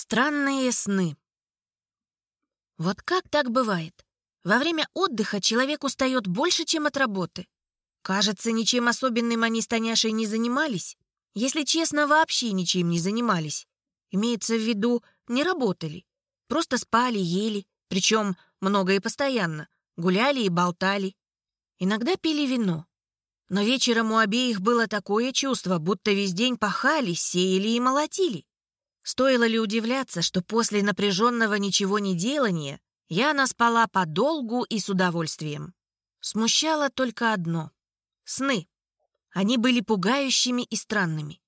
Странные сны. Вот как так бывает? Во время отдыха человек устает больше, чем от работы. Кажется, ничем особенным они с Таняшей не занимались. Если честно, вообще ничем не занимались. Имеется в виду, не работали. Просто спали, ели, причем много и постоянно. Гуляли и болтали. Иногда пили вино. Но вечером у обеих было такое чувство, будто весь день пахали, сеяли и молотили. Стоило ли удивляться, что после напряженного ничего не делания Яна спала подолгу и с удовольствием. Смущало только одно — сны. Они были пугающими и странными.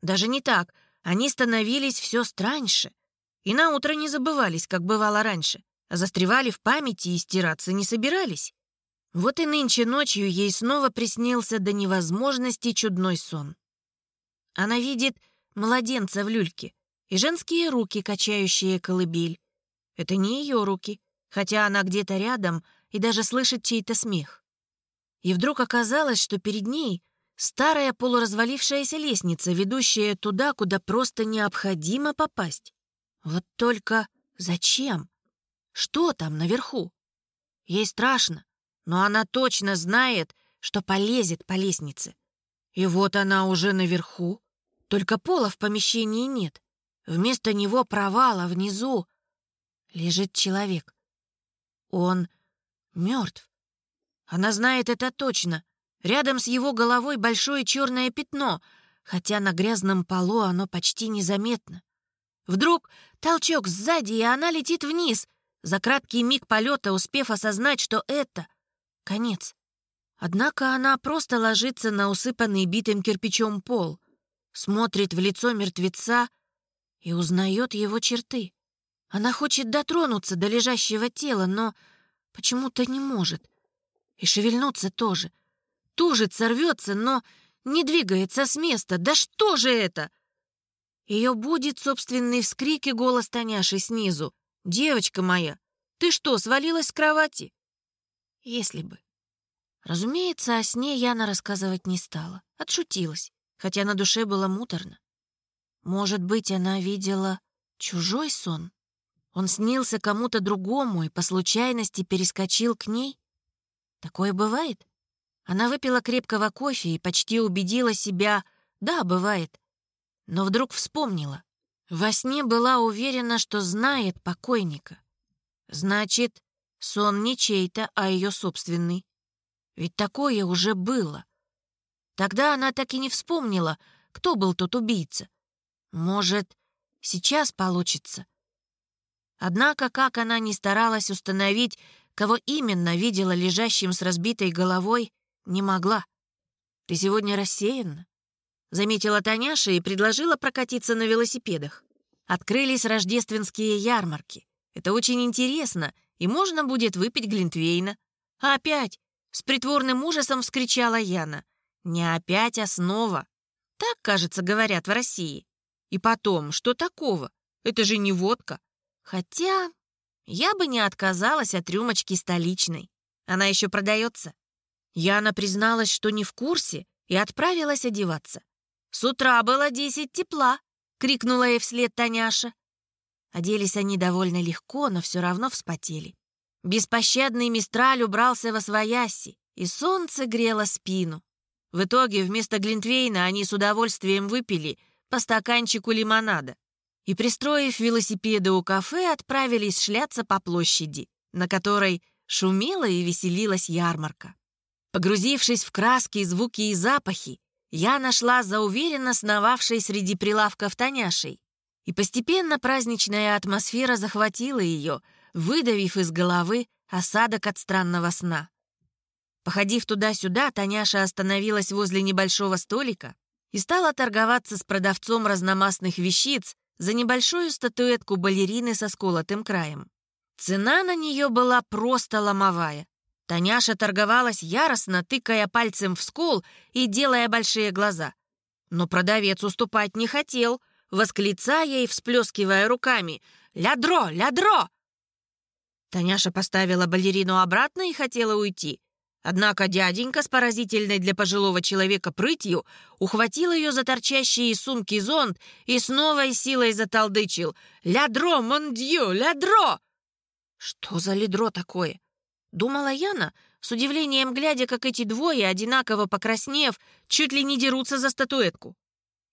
Даже не так, они становились все страньше. И на утро не забывались, как бывало раньше, а застревали в памяти и стираться не собирались. Вот и нынче ночью ей снова приснился до невозможности чудной сон. Она видит младенца в люльке — и женские руки, качающие колыбель. Это не ее руки, хотя она где-то рядом и даже слышит чей-то смех. И вдруг оказалось, что перед ней старая полуразвалившаяся лестница, ведущая туда, куда просто необходимо попасть. Вот только зачем? Что там наверху? Ей страшно, но она точно знает, что полезет по лестнице. И вот она уже наверху, только пола в помещении нет. Вместо него провала внизу лежит человек. Он мертв. Она знает это точно. Рядом с его головой большое черное пятно, хотя на грязном полу оно почти незаметно. Вдруг толчок сзади, и она летит вниз, за краткий миг полета успев осознать, что это конец. Однако она просто ложится на усыпанный битым кирпичом пол, смотрит в лицо мертвеца и узнает его черты. Она хочет дотронуться до лежащего тела, но почему-то не может. И шевельнуться тоже. Тужит, сорвется, но не двигается с места. Да что же это? Ее будет собственный вскрик и голос Таняши снизу. «Девочка моя, ты что, свалилась с кровати?» Если бы. Разумеется, о сне Яна рассказывать не стала. Отшутилась, хотя на душе было муторно. Может быть, она видела чужой сон? Он снился кому-то другому и по случайности перескочил к ней? Такое бывает? Она выпила крепкого кофе и почти убедила себя, да, бывает. Но вдруг вспомнила. Во сне была уверена, что знает покойника. Значит, сон не чей-то, а ее собственный. Ведь такое уже было. Тогда она так и не вспомнила, кто был тот убийца. Может, сейчас получится. Однако, как она ни старалась установить, кого именно видела лежащим с разбитой головой, не могла. «Ты сегодня рассеянна?» — заметила Таняша и предложила прокатиться на велосипедах. Открылись рождественские ярмарки. Это очень интересно, и можно будет выпить Глинтвейна. А опять, с притворным ужасом вскричала Яна. Не опять, а снова. Так, кажется, говорят в России. И потом, что такого? Это же не водка. Хотя я бы не отказалась от рюмочки столичной. Она еще продается. Яна призналась, что не в курсе, и отправилась одеваться. «С утра было десять тепла!» — крикнула ей вслед Таняша. Оделись они довольно легко, но все равно вспотели. Беспощадный мистраль убрался во свояси, и солнце грело спину. В итоге вместо Глинтвейна они с удовольствием выпили — по стаканчику лимонада и, пристроив велосипеды у кафе, отправились шляться по площади, на которой шумела и веселилась ярмарка. Погрузившись в краски, звуки и запахи, я нашла за уверенно сновавшей среди прилавков Таняшей. И постепенно праздничная атмосфера захватила ее, выдавив из головы осадок от странного сна. Походив туда-сюда, Таняша остановилась возле небольшого столика и стала торговаться с продавцом разномастных вещиц за небольшую статуэтку балерины со сколотым краем. Цена на нее была просто ломовая. Таняша торговалась яростно, тыкая пальцем в скол и делая большие глаза. Но продавец уступать не хотел, восклицая и всплескивая руками «Лядро! Лядро!». Таняша поставила балерину обратно и хотела уйти. Однако дяденька с поразительной для пожилого человека прытью ухватил ее за торчащие из сумки зонт и с новой силой заталдычил. «Лядро, мондью, лядро!» Что за лядро такое? Думала Яна, с удивлением глядя, как эти двое, одинаково покраснев, чуть ли не дерутся за статуэтку.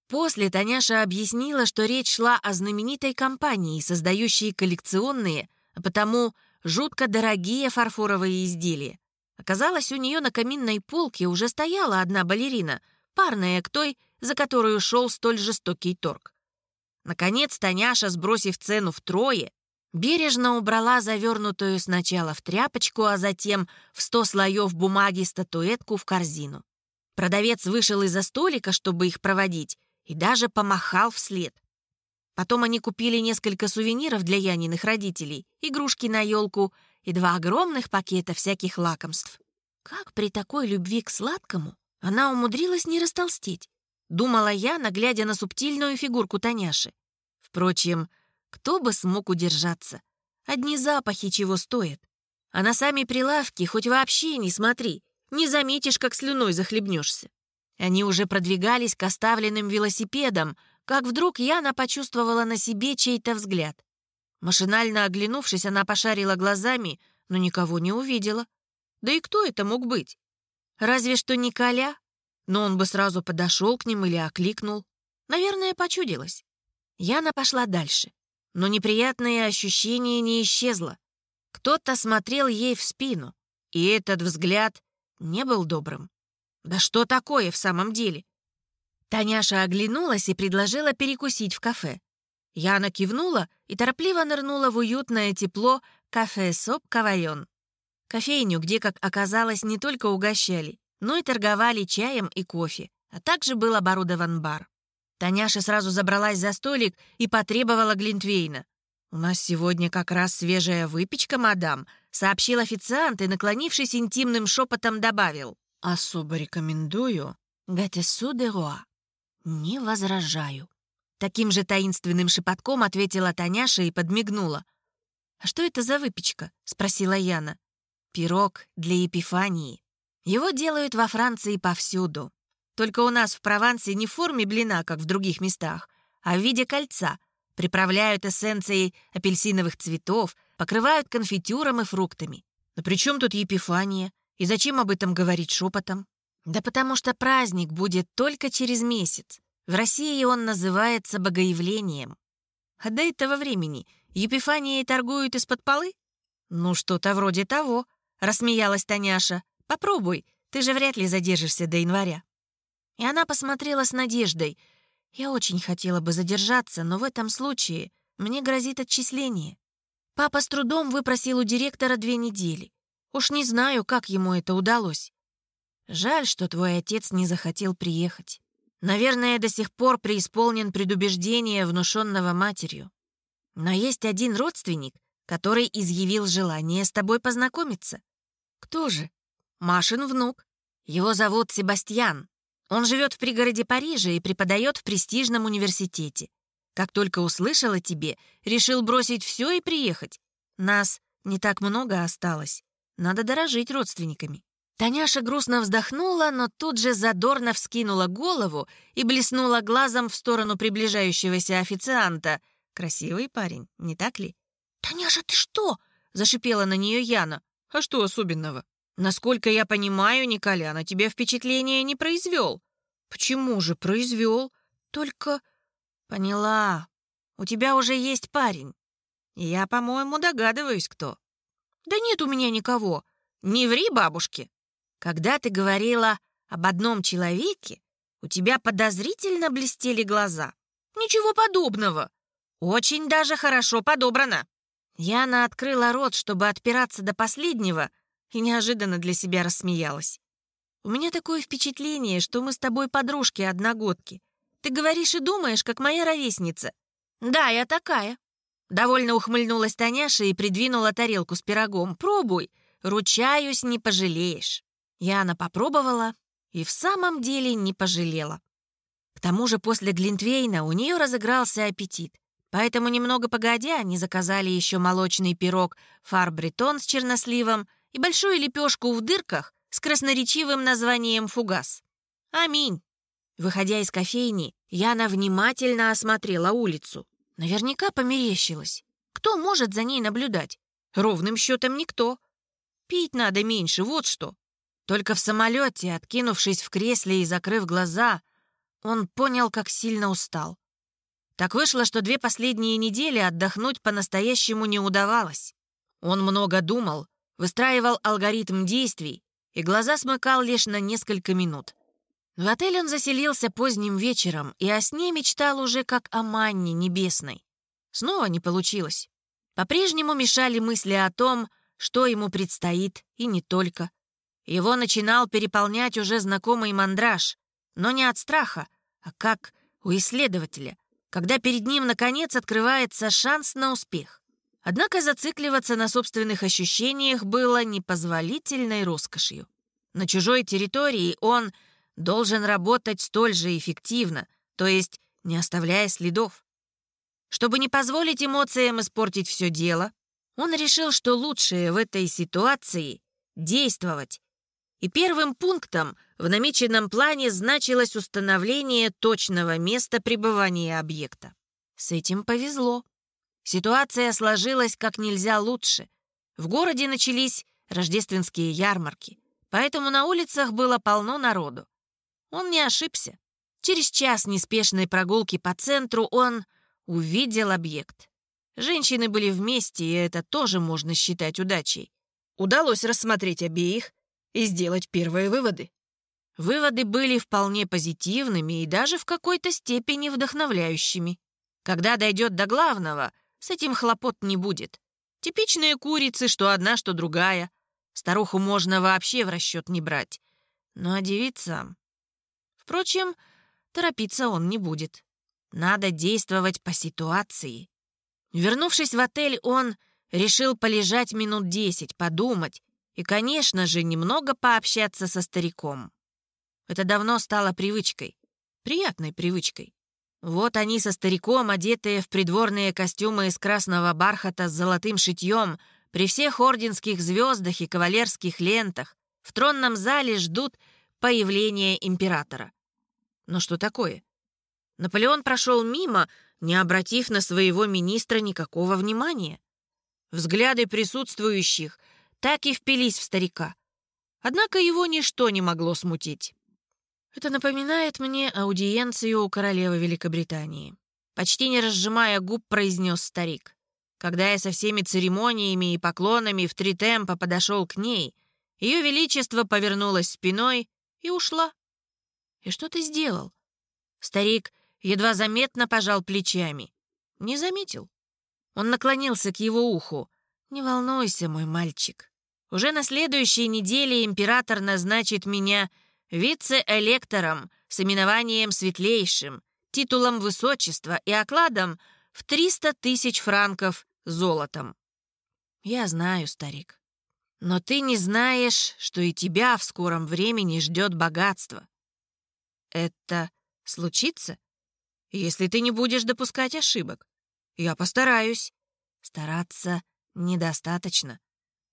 После Таняша объяснила, что речь шла о знаменитой компании, создающей коллекционные, а потому жутко дорогие фарфоровые изделия. Оказалось, у нее на каминной полке уже стояла одна балерина, парная к той, за которую шел столь жестокий торг. Наконец Таняша, сбросив цену втрое, бережно убрала завернутую сначала в тряпочку, а затем в сто слоев бумаги статуэтку в корзину. Продавец вышел из-за столика, чтобы их проводить, и даже помахал вслед. Потом они купили несколько сувениров для Яниных родителей, игрушки на елку — и два огромных пакета всяких лакомств. Как при такой любви к сладкому она умудрилась не растолстеть? Думала я, наглядя на субтильную фигурку Таняши. Впрочем, кто бы смог удержаться? Одни запахи чего стоят. А на сами прилавки хоть вообще не смотри, не заметишь, как слюной захлебнешься. Они уже продвигались к оставленным велосипедам, как вдруг Яна почувствовала на себе чей-то взгляд. Машинально оглянувшись, она пошарила глазами, но никого не увидела. Да и кто это мог быть? Разве что Николя? Но он бы сразу подошел к ним или окликнул. Наверное, почудилось. Яна пошла дальше. Но неприятное ощущение не исчезло. Кто-то смотрел ей в спину, и этот взгляд не был добрым. Да что такое в самом деле? Таняша оглянулась и предложила перекусить в кафе. Яна кивнула и торопливо нырнула в уютное тепло кафе «Соп Кавайон». Кофейню, где, как оказалось, не только угощали, но и торговали чаем и кофе, а также был оборудован бар. Таняша сразу забралась за столик и потребовала Глинтвейна. «У нас сегодня как раз свежая выпечка, мадам», сообщил официант и, наклонившись интимным шепотом, добавил. «Особо рекомендую. Гатесу де Руа. Не возражаю». Таким же таинственным шепотком ответила Таняша и подмигнула. «А что это за выпечка?» — спросила Яна. «Пирог для Епифании. Его делают во Франции повсюду. Только у нас в Провансе не в форме блина, как в других местах, а в виде кольца. Приправляют эссенцией апельсиновых цветов, покрывают конфитюром и фруктами. Но при чем тут Епифания? И зачем об этом говорить шепотом? Да потому что праздник будет только через месяц. В России он называется богоявлением. А до этого времени Епифанией торгуют из-под полы? Ну, что-то вроде того, рассмеялась Таняша. Попробуй, ты же вряд ли задержишься до января. И она посмотрела с надеждой. Я очень хотела бы задержаться, но в этом случае мне грозит отчисление. Папа с трудом выпросил у директора две недели. Уж не знаю, как ему это удалось. Жаль, что твой отец не захотел приехать. Наверное, до сих пор преисполнен предубеждения, внушенного матерью. Но есть один родственник, который изъявил желание с тобой познакомиться. Кто же? Машин внук. Его зовут Себастьян. Он живет в пригороде Парижа и преподает в престижном университете. Как только услышал о тебе, решил бросить все и приехать. Нас не так много осталось. Надо дорожить родственниками. Таняша грустно вздохнула, но тут же задорно вскинула голову и блеснула глазом в сторону приближающегося официанта. Красивый парень, не так ли? «Таняша, ты что?» — зашипела на нее Яна. «А что особенного? Насколько я понимаю, Николя на тебя впечатление не произвел». «Почему же произвел? Только...» «Поняла. У тебя уже есть парень. Я, по-моему, догадываюсь, кто». «Да нет у меня никого. Не ври бабушке». Когда ты говорила об одном человеке, у тебя подозрительно блестели глаза. Ничего подобного. Очень даже хорошо подобрано. Яна открыла рот, чтобы отпираться до последнего, и неожиданно для себя рассмеялась. «У меня такое впечатление, что мы с тобой подружки-одногодки. Ты говоришь и думаешь, как моя ровесница». «Да, я такая». Довольно ухмыльнулась Таняша и придвинула тарелку с пирогом. «Пробуй. Ручаюсь, не пожалеешь». Яна попробовала и в самом деле не пожалела. К тому же после Глинтвейна у нее разыгрался аппетит, поэтому немного погодя они заказали еще молочный пирог фар-бретон с черносливом и большую лепешку в дырках с красноречивым названием «Фугас». Аминь. Выходя из кофейни, Яна внимательно осмотрела улицу. Наверняка померещилась. Кто может за ней наблюдать? Ровным счетом никто. Пить надо меньше, вот что. Только в самолете, откинувшись в кресле и закрыв глаза, он понял, как сильно устал. Так вышло, что две последние недели отдохнуть по-настоящему не удавалось. Он много думал, выстраивал алгоритм действий, и глаза смыкал лишь на несколько минут. В отель он заселился поздним вечером и о сне мечтал уже как о манне небесной. Снова не получилось. По-прежнему мешали мысли о том, что ему предстоит, и не только. Его начинал переполнять уже знакомый мандраж, но не от страха, а как у исследователя, когда перед ним, наконец, открывается шанс на успех. Однако зацикливаться на собственных ощущениях было непозволительной роскошью. На чужой территории он должен работать столь же эффективно, то есть не оставляя следов. Чтобы не позволить эмоциям испортить все дело, он решил, что лучшее в этой ситуации — действовать. И первым пунктом в намеченном плане значилось установление точного места пребывания объекта. С этим повезло. Ситуация сложилась как нельзя лучше. В городе начались рождественские ярмарки, поэтому на улицах было полно народу. Он не ошибся. Через час неспешной прогулки по центру он увидел объект. Женщины были вместе, и это тоже можно считать удачей. Удалось рассмотреть обеих и сделать первые выводы. Выводы были вполне позитивными и даже в какой-то степени вдохновляющими. Когда дойдет до главного, с этим хлопот не будет. Типичные курицы, что одна, что другая. Старуху можно вообще в расчет не брать. Ну а девица... Впрочем, торопиться он не будет. Надо действовать по ситуации. Вернувшись в отель, он решил полежать минут десять, подумать и, конечно же, немного пообщаться со стариком. Это давно стало привычкой, приятной привычкой. Вот они со стариком, одетые в придворные костюмы из красного бархата с золотым шитьем, при всех орденских звездах и кавалерских лентах, в тронном зале ждут появления императора. Но что такое? Наполеон прошел мимо, не обратив на своего министра никакого внимания. Взгляды присутствующих так и впились в старика. Однако его ничто не могло смутить. Это напоминает мне аудиенцию у королевы Великобритании. Почти не разжимая губ, произнес старик. Когда я со всеми церемониями и поклонами в три темпа подошел к ней, ее величество повернулось спиной и ушла. И что ты сделал? Старик едва заметно пожал плечами. Не заметил. Он наклонился к его уху. «Не волнуйся, мой мальчик. Уже на следующей неделе император назначит меня вице-электором с именованием светлейшим, титулом высочества и окладом в 300 тысяч франков золотом. Я знаю, старик. Но ты не знаешь, что и тебя в скором времени ждет богатство. Это случится, если ты не будешь допускать ошибок. Я постараюсь. Стараться недостаточно.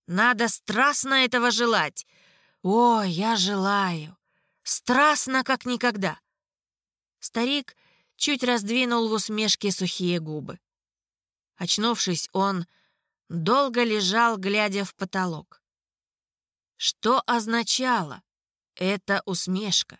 Надо страстно этого желать. О, я желаю. Страстно, как никогда. Старик чуть раздвинул в усмешке сухие губы. Очнувшись, он долго лежал, глядя в потолок. Что означала эта усмешка?